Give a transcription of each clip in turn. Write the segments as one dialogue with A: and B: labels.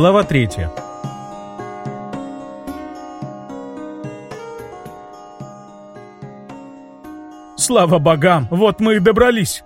A: Глава 3.
B: «Слава богам, вот мы и добрались!»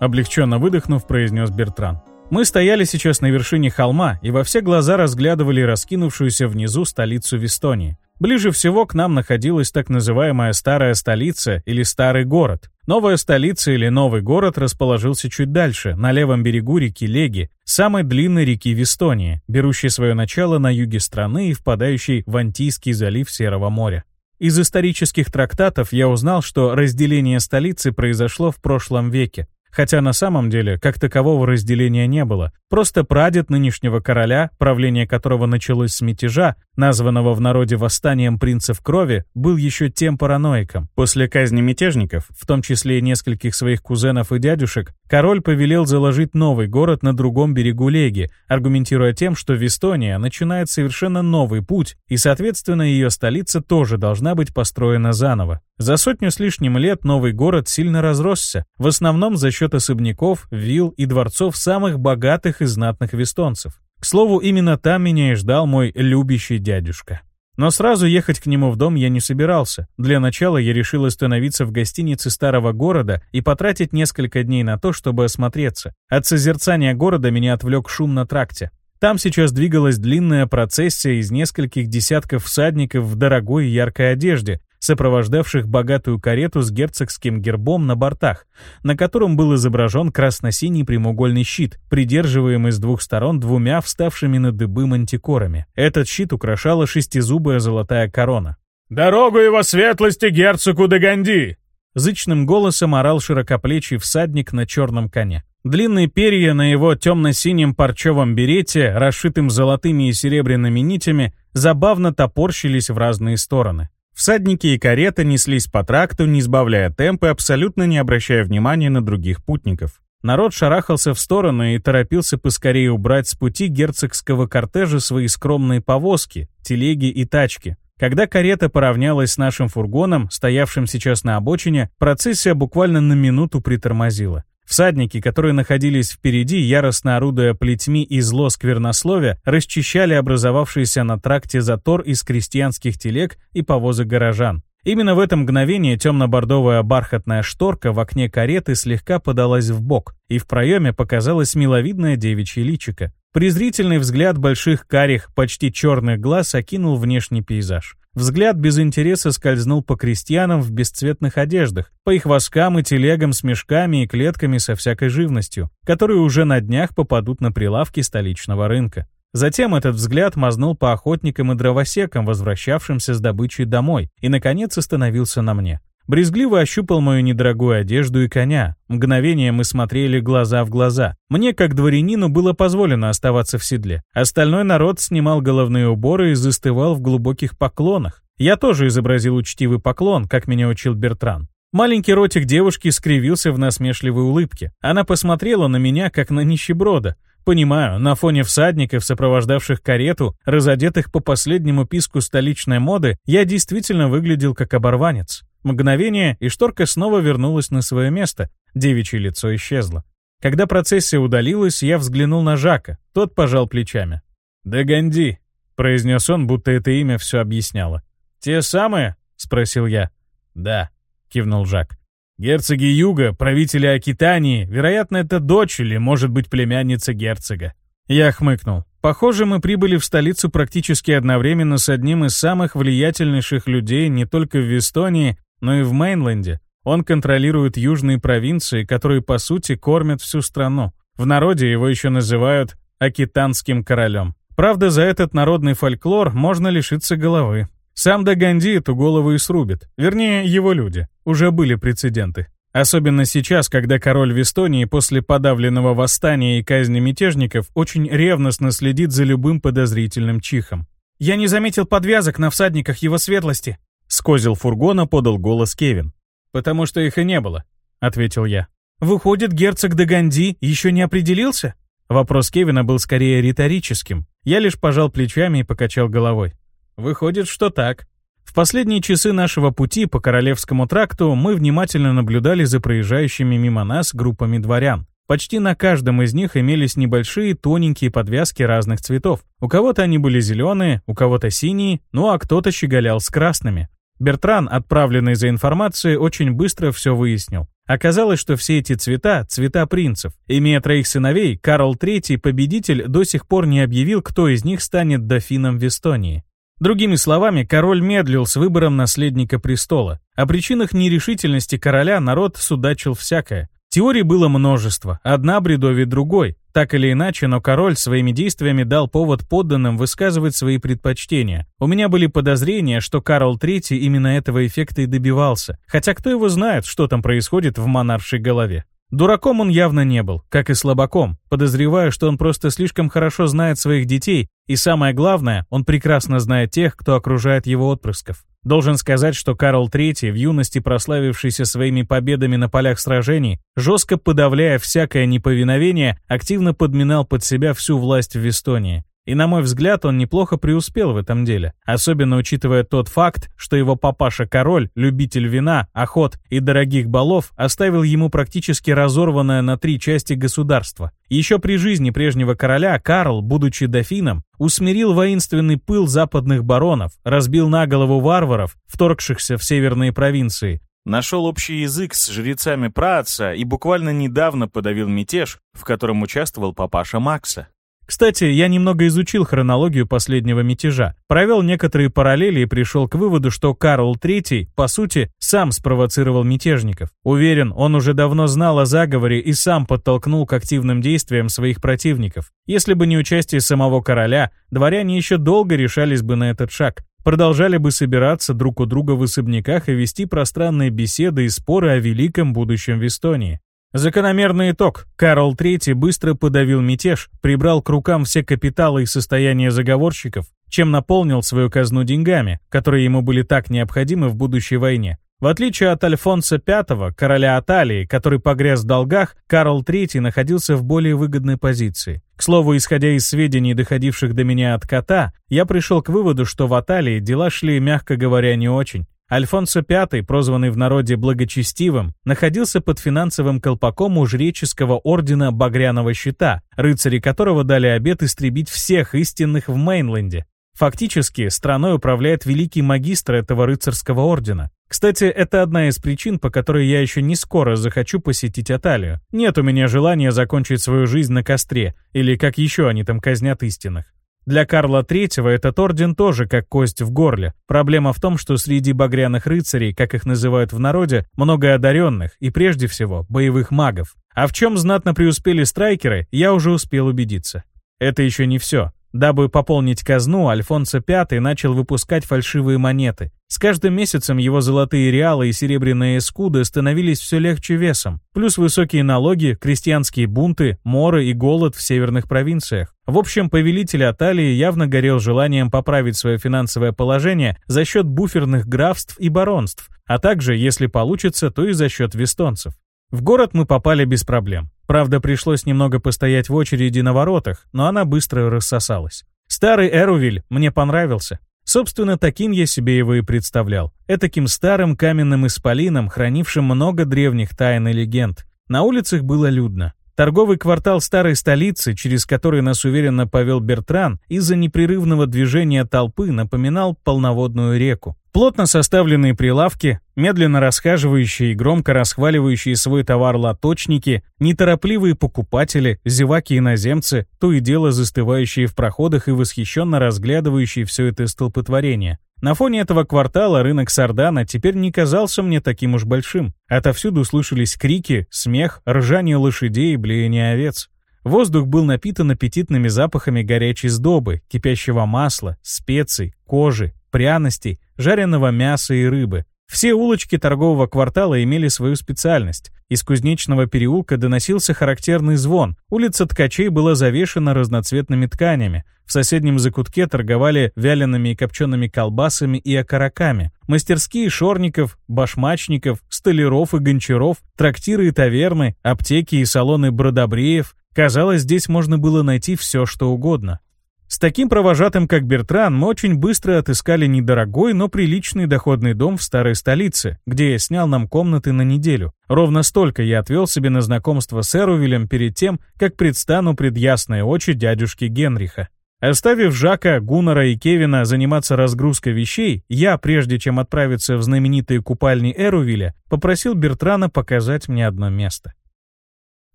A: Облегченно выдохнув, произнес Бертран. Мы стояли сейчас на вершине холма и во все глаза разглядывали раскинувшуюся внизу столицу Вестонии. Ближе всего к нам находилась так называемая старая столица или старый город. Новая столица или новый город расположился чуть дальше, на левом берегу реки Леги, самой длинной реки в Эстонии, берущей свое начало на юге страны и впадающей в Антийский залив Серого моря. Из исторических трактатов я узнал, что разделение столицы произошло в прошлом веке, Хотя на самом деле, как такового разделения не было. Просто прадед нынешнего короля, правление которого началось с мятежа, названного в народе восстанием принцев крови, был еще тем параноиком. После казни мятежников, в том числе и нескольких своих кузенов и дядюшек, король повелел заложить новый город на другом берегу Леги, аргументируя тем, что в Эстонии начинает совершенно новый путь, и, соответственно, ее столица тоже должна быть построена заново. За сотню с лишним лет новый город сильно разросся, в основном за счет особняков, вилл и дворцов самых богатых и знатных вестонцев. К слову, именно там меня и ждал мой любящий дядюшка. Но сразу ехать к нему в дом я не собирался. Для начала я решил остановиться в гостинице старого города и потратить несколько дней на то, чтобы осмотреться. От созерцания города меня отвлек шум на тракте. Там сейчас двигалась длинная процессия из нескольких десятков всадников в дорогой яркой одежде, сопровождавших богатую карету с герцогским гербом на бортах, на котором был изображен красно-синий прямоугольный щит, придерживаемый с двух сторон двумя вставшими на дыбы мантикорами. Этот щит украшала шестизубая золотая корона.
B: «Дорогу его светлости герцогу де Ганди!»
A: Зычным голосом орал широкоплечий всадник на черном коне. Длинные перья на его темно-синем парчевом берете, расшитым золотыми и серебряными нитями, забавно топорщились в разные стороны. Всадники и карета неслись по тракту, не сбавляя темпы, абсолютно не обращая внимания на других путников. Народ шарахался в стороны и торопился поскорее убрать с пути герцогского кортежа свои скромные повозки, телеги и тачки. Когда карета поравнялась с нашим фургоном, стоявшим сейчас на обочине, процессия буквально на минуту притормозила. Всадники, которые находились впереди, яростно орудуя плетьми и зло сквернословия, расчищали образовавшийся на тракте затор из крестьянских телег и повозок горожан. Именно в это мгновение темно-бордовая бархатная шторка в окне кареты слегка подалась в бок, и в проеме показалось миловидное девичье личико. Презрительный взгляд больших карих, почти черных глаз окинул внешний пейзаж. Взгляд без интереса скользнул по крестьянам в бесцветных одеждах, по их воскам и телегам с мешками и клетками со всякой живностью, которые уже на днях попадут на прилавки столичного рынка. Затем этот взгляд мазнул по охотникам и дровосекам, возвращавшимся с добычей домой, и, наконец, остановился на мне. Брезгливо ощупал мою недорогую одежду и коня. Мгновение мы смотрели глаза в глаза. Мне, как дворянину, было позволено оставаться в седле. Остальной народ снимал головные уборы и застывал в глубоких поклонах. Я тоже изобразил учтивый поклон, как меня учил Бертран. Маленький ротик девушки скривился в насмешливой улыбке. Она посмотрела на меня, как на нищеброда. Понимаю, на фоне всадников, сопровождавших карету, разодетых по последнему писку столичной моды, я действительно выглядел как оборванец. Мгновение, и шторка снова вернулась на свое место, девичье лицо исчезло. Когда процессия удалилась, я взглянул на Жака, тот пожал плечами. «Да Ганди», — произнес он, будто это имя все объясняло. «Те самые?» — спросил я. «Да», — кивнул Жак. «Герцоги Юга, правители Акитании, вероятно, это дочь или, может быть, племянница герцога». Я хмыкнул. Похоже, мы прибыли в столицу практически одновременно с одним из самых влиятельнейших людей не только в Вестонии, но и в Мейнленде. Он контролирует южные провинции, которые, по сути, кормят всю страну. В народе его еще называют «Акитанским королем». Правда, за этот народный фольклор можно лишиться головы. Сам Даганди эту голову и срубит. Вернее, его люди. Уже были прецеденты. Особенно сейчас, когда король в Эстонии после подавленного восстания и казни мятежников очень ревностно следит за любым подозрительным чихом. «Я не заметил подвязок на всадниках его светлости», с козел фургона подал голос Кевин. «Потому что их и не было», — ответил я. «Выходит, герцог Даганди еще не определился?» Вопрос Кевина был скорее риторическим. Я лишь пожал плечами и покачал головой. «Выходит, что так». В последние часы нашего пути по Королевскому тракту мы внимательно наблюдали за проезжающими мимо нас группами дворян. Почти на каждом из них имелись небольшие тоненькие подвязки разных цветов. У кого-то они были зеленые, у кого-то синие, ну а кто-то щеголял с красными. Бертран, отправленный за информацией, очень быстро все выяснил. Оказалось, что все эти цвета — цвета принцев. Имея троих сыновей, Карл III, победитель, до сих пор не объявил, кто из них станет дофином в Эстонии. Другими словами, король медлил с выбором наследника престола. О причинах нерешительности короля народ судачил всякое. Теорий было множество, одна бредовее другой. Так или иначе, но король своими действиями дал повод подданным высказывать свои предпочтения. У меня были подозрения, что Карл III именно этого эффекта и добивался. Хотя кто его знает, что там происходит в монаршей голове. Дураком он явно не был, как и слабаком. Подозреваю, что он просто слишком хорошо знает своих детей, и самое главное, он прекрасно знает тех, кто окружает его отпрысков. Должен сказать, что Карл III, в юности прославившийся своими победами на полях сражений, жестко подавляя всякое неповиновение, активно подминал под себя всю власть в Эстонии. И, на мой взгляд, он неплохо преуспел в этом деле, особенно учитывая тот факт, что его папаша-король, любитель вина, охот и дорогих балов, оставил ему практически разорванное на три части государство. Еще при жизни прежнего короля Карл, будучи дофином, усмирил воинственный пыл западных баронов, разбил на голову варваров, вторгшихся в северные провинции,
C: нашел общий язык с жрецами праотца и буквально недавно подавил мятеж, в котором участвовал папаша Макса.
A: Кстати, я немного изучил хронологию последнего мятежа, провел некоторые параллели и пришел к выводу, что Карл III, по сути, сам спровоцировал мятежников. Уверен, он уже давно знал о заговоре и сам подтолкнул к активным действиям своих противников. Если бы не участие самого короля, дворяне еще долго решались бы на этот шаг. Продолжали бы собираться друг у друга в особняках и вести пространные беседы и споры о великом будущем в Эстонии. Закономерный итог. Карл III быстро подавил мятеж, прибрал к рукам все капиталы и состояния заговорщиков, чем наполнил свою казну деньгами, которые ему были так необходимы в будущей войне. В отличие от Альфонса V, короля Аталии, который погряз в долгах, Карл III находился в более выгодной позиции. К слову, исходя из сведений, доходивших до меня от кота, я пришел к выводу, что в Аталии дела шли, мягко говоря, не очень. Альфонсо V, прозванный в народе благочестивым, находился под финансовым колпаком у жреческого ордена Багряного Щита, рыцари которого дали обет истребить всех истинных в Мейнленде. Фактически, страной управляет великий магистр этого рыцарского ордена. Кстати, это одна из причин, по которой я еще не скоро захочу посетить Аталию. Нет у меня желания закончить свою жизнь на костре, или как еще они там казнят истинных. Для Карла III этот орден тоже как кость в горле. Проблема в том, что среди багряных рыцарей, как их называют в народе, много одаренных и прежде всего боевых магов. А в чем знатно преуспели страйкеры, я уже успел убедиться. Это еще не все. Дабы пополнить казну, Альфонсо V начал выпускать фальшивые монеты. С каждым месяцем его золотые реалы и серебряные эскуды становились все легче весом, плюс высокие налоги, крестьянские бунты, моры и голод в северных провинциях. В общем, повелитель Аталии явно горел желанием поправить свое финансовое положение за счет буферных графств и баронств, а также, если получится, то и за счет вестонцев. В город мы попали без проблем. Правда, пришлось немного постоять в очереди на воротах, но она быстро рассосалась. Старый Эрувиль мне понравился. Собственно, таким я себе его и представлял. Этаким старым каменным исполином, хранившим много древних тайн и легенд. На улицах было людно. Торговый квартал старой столицы, через который нас уверенно повел Бертран, из-за непрерывного движения толпы напоминал полноводную реку. Плотно составленные прилавки, медленно расхаживающие и громко расхваливающие свой товар лоточники, неторопливые покупатели, зеваки-иноземцы, то и дело застывающие в проходах и восхищенно разглядывающие все это столпотворение. На фоне этого квартала рынок Сардана теперь не казался мне таким уж большим. Отовсюду слышались крики, смех, ржание лошадей и блеяние овец. Воздух был напитан аппетитными запахами горячей сдобы, кипящего масла, специй, кожи, пряностей, жареного мяса и рыбы. Все улочки торгового квартала имели свою специальность. Из кузнечного переулка доносился характерный звон. Улица ткачей была завешена разноцветными тканями. В соседнем закутке торговали вялеными и копчеными колбасами и окороками. Мастерские шорников, башмачников, столяров и гончаров, трактиры и таверны, аптеки и салоны бродобреев. Казалось, здесь можно было найти все, что угодно. С таким провожатым, как Бертран, мы очень быстро отыскали недорогой, но приличный доходный дом в старой столице, где я снял нам комнаты на неделю. Ровно столько я отвел себе на знакомство с Эрувилем перед тем, как предстану пред ясные очи дядюшки Генриха. Оставив Жака, Гуннера и Кевина заниматься разгрузкой вещей, я, прежде чем отправиться в знаменитые купальни Эрувиля, попросил Бертрана показать мне одно место.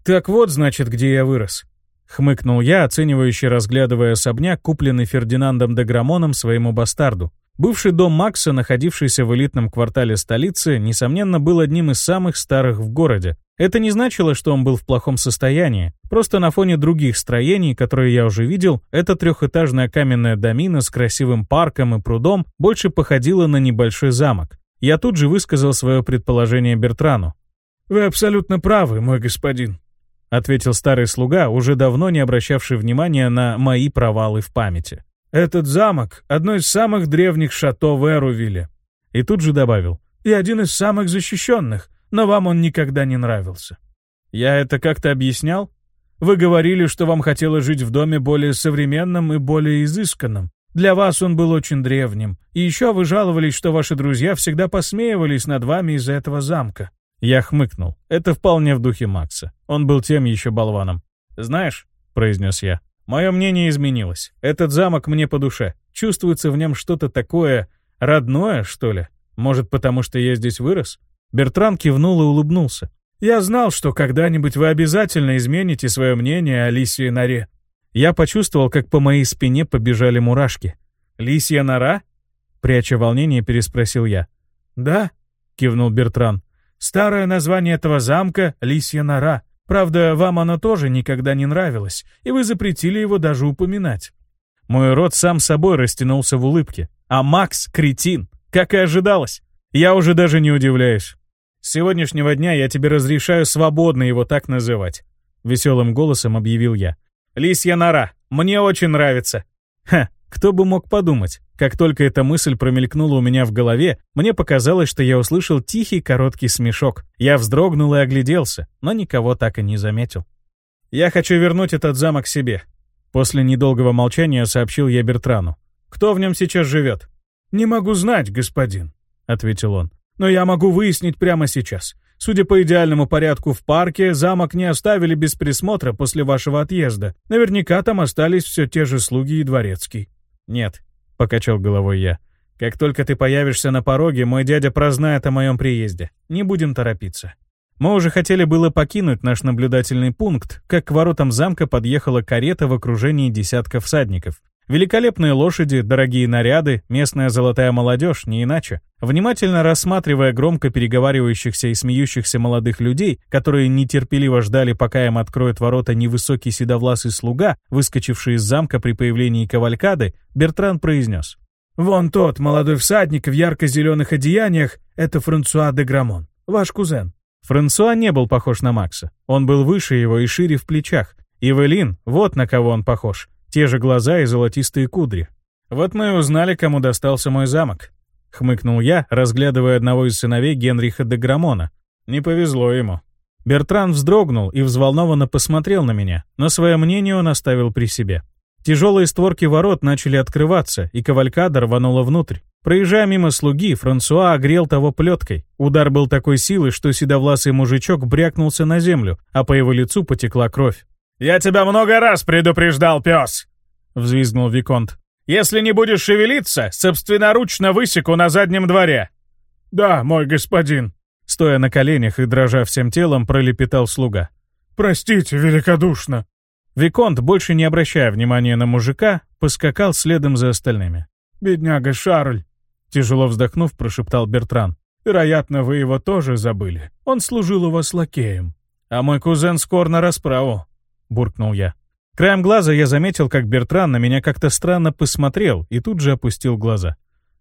A: «Так вот, значит, где я вырос», Хмыкнул я, оценивающе разглядывая особняк, купленный Фердинандом де Грамоном своему бастарду. Бывший дом Макса, находившийся в элитном квартале столицы, несомненно, был одним из самых старых в городе. Это не значило, что он был в плохом состоянии. Просто на фоне других строений, которые я уже видел, эта трехэтажная каменная домина с красивым парком и прудом больше походила на небольшой замок. Я тут же высказал свое предположение Бертрану.
B: «Вы абсолютно правы, мой господин.
A: — ответил старый слуга, уже давно не обращавший внимания на мои провалы в памяти.
B: «Этот замок — одно из самых древних шато в Эрувиле».
A: И тут же добавил.
B: «И один из самых защищенных, но вам он никогда не нравился».
A: «Я это как-то объяснял?»
B: «Вы говорили, что вам хотелось жить в доме более современном и более изысканном. Для вас он был очень древним. И еще вы жаловались, что ваши друзья всегда посмеивались над вами из-за этого замка.
A: Я хмыкнул. Это вполне в духе Макса. Он был тем еще болваном. «Знаешь», — произнес я, — «мое мнение изменилось. Этот замок мне по душе. Чувствуется в нем что-то такое родное, что ли? Может, потому что я здесь вырос?» Бертран кивнул и улыбнулся.
B: «Я знал, что когда-нибудь вы обязательно измените свое мнение о лисьей норе».
A: Я почувствовал, как по моей спине побежали мурашки.
B: «Лисья нора?»
A: Пряча волнение, переспросил я.
B: «Да», — кивнул Бертран. Старое название этого замка — Лисья нора. Правда, вам оно тоже никогда не нравилось, и вы запретили его даже упоминать.
A: Мой рот сам собой растянулся в улыбке. А Макс — кретин, как и ожидалось. Я уже даже не удивляюсь. С сегодняшнего дня я тебе разрешаю свободно его так называть. Веселым голосом объявил я. Лисья нора. Мне очень нравится. Ха, кто бы мог подумать. Как только эта мысль промелькнула у меня в голове, мне показалось, что я услышал тихий короткий смешок. Я вздрогнул и огляделся, но никого так и не заметил. «Я хочу вернуть этот замок себе», — после недолгого молчания сообщил я Бертрану. «Кто в нем сейчас живет?»
B: «Не могу знать, господин», — ответил он. «Но я могу выяснить прямо сейчас. Судя по идеальному порядку в парке, замок не оставили без присмотра после вашего отъезда. Наверняка там остались все те же слуги и дворецкий».
A: «Нет, покачал головой я. Как только ты появишься на пороге, мой дядя прознает о моем приезде. Не будем торопиться. Мы уже хотели было покинуть наш наблюдательный пункт, как к воротам замка подъехала карета в окружении десятков всадников. Великолепные лошади, дорогие наряды, местная золотая молодежь, не иначе. Внимательно рассматривая громко переговаривающихся и смеющихся молодых людей, которые нетерпеливо ждали, пока им откроет ворота невысокий седовласый слуга, выскочивший из замка при появлении кавалькады, Бертран произнес.
B: «Вон тот молодой всадник в ярко-зеленых одеяниях — это Франсуа де Грамон, ваш кузен».
A: Франсуа не был похож на Макса. Он был выше его и шире в плечах. Ивелин, вот на кого он похож. Те же глаза и золотистые кудри. Вот мы и узнали, кому достался мой замок. Хмыкнул я, разглядывая одного из сыновей Генриха де Грамона. Не повезло ему. Бертран вздрогнул и взволнованно посмотрел на меня, но свое мнение он оставил при себе. Тяжелые створки ворот начали открываться, и кавалькада рванула внутрь. Проезжая мимо слуги, Франсуа огрел того плеткой. Удар был такой силы, что седовласый мужичок брякнулся на землю, а по его лицу потекла кровь.
B: «Я тебя много раз предупреждал, пес!» — взвизгнул Виконт. «Если не будешь шевелиться, собственноручно высеку на заднем дворе». «Да, мой господин», —
A: стоя на коленях и дрожа всем телом, пролепетал слуга.
B: «Простите великодушно».
A: Виконт, больше не обращая внимания на мужика, поскакал следом за остальными.
B: «Бедняга Шарль», — тяжело вздохнув, прошептал Бертран. «Вероятно, вы его тоже забыли. Он служил у вас лакеем».
A: «А мой кузен скоро на расправу», — буркнул я. Краем глаза я заметил, как Бертран на меня как-то странно посмотрел и тут же опустил глаза.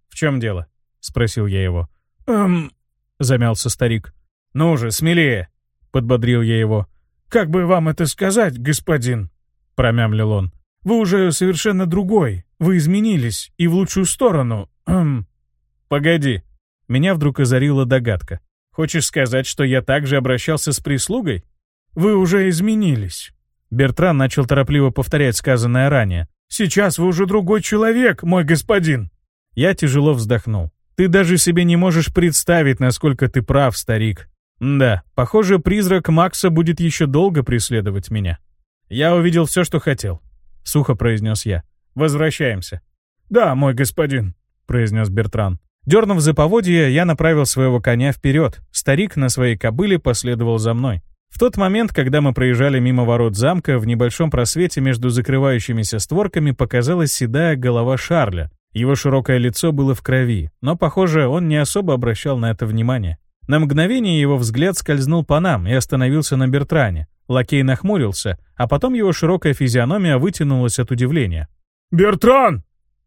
A: «В чем дело?» — спросил я его.
B: «Эм...»
A: — замялся старик. «Ну же, смелее!» — подбодрил я его.
B: «Как бы вам это сказать, господин?» — промямлил он. «Вы уже совершенно другой. Вы изменились, и в лучшую сторону. Эм...»
A: «Погоди». Меня вдруг озарила догадка. «Хочешь сказать, что я также обращался с прислугой?»
B: «Вы уже изменились».
A: Бертран начал торопливо повторять сказанное ранее.
B: Сейчас вы уже другой человек, мой господин!»
A: Я тяжело вздохнул. «Ты даже себе не можешь представить, насколько ты прав, старик. Да, похоже, призрак Макса будет еще долго преследовать меня. Я увидел все, что хотел», — сухо произнес я. «Возвращаемся».
B: «Да, мой господин», — произнес Бертран.
A: Дернув за поводья, я направил своего коня вперед. Старик на своей кобыле последовал за мной. В тот момент, когда мы проезжали мимо ворот замка, в небольшом просвете между закрывающимися створками показалась седая голова Шарля. Его широкое лицо было в крови, но, похоже, он не особо обращал на это внимание. На мгновение его взгляд скользнул по нам и остановился на Бертране. Лакей нахмурился, а потом его широкая физиономия вытянулась от удивления.
B: «Бертран!»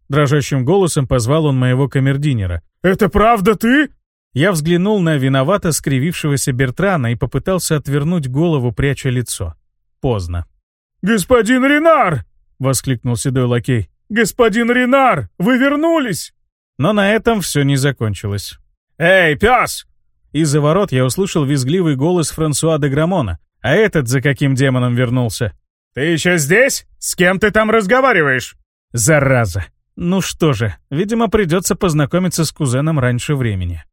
A: Дрожащим голосом позвал он моего камердинера.
B: «Это правда ты?»
A: Я взглянул на виновато скривившегося Бертрана и попытался отвернуть голову, пряча лицо. Поздно.
B: «Господин Ренар!» — воскликнул седой лакей. «Господин Ренар, вы вернулись!»
A: Но на этом все не закончилось.
B: «Эй, пес!»
A: Из-за ворот я услышал визгливый голос Франсуа де Грамона. А этот за каким демоном вернулся?
B: «Ты еще здесь? С кем ты там разговариваешь?»
A: «Зараза! Ну что же, видимо, придется познакомиться с кузеном раньше времени».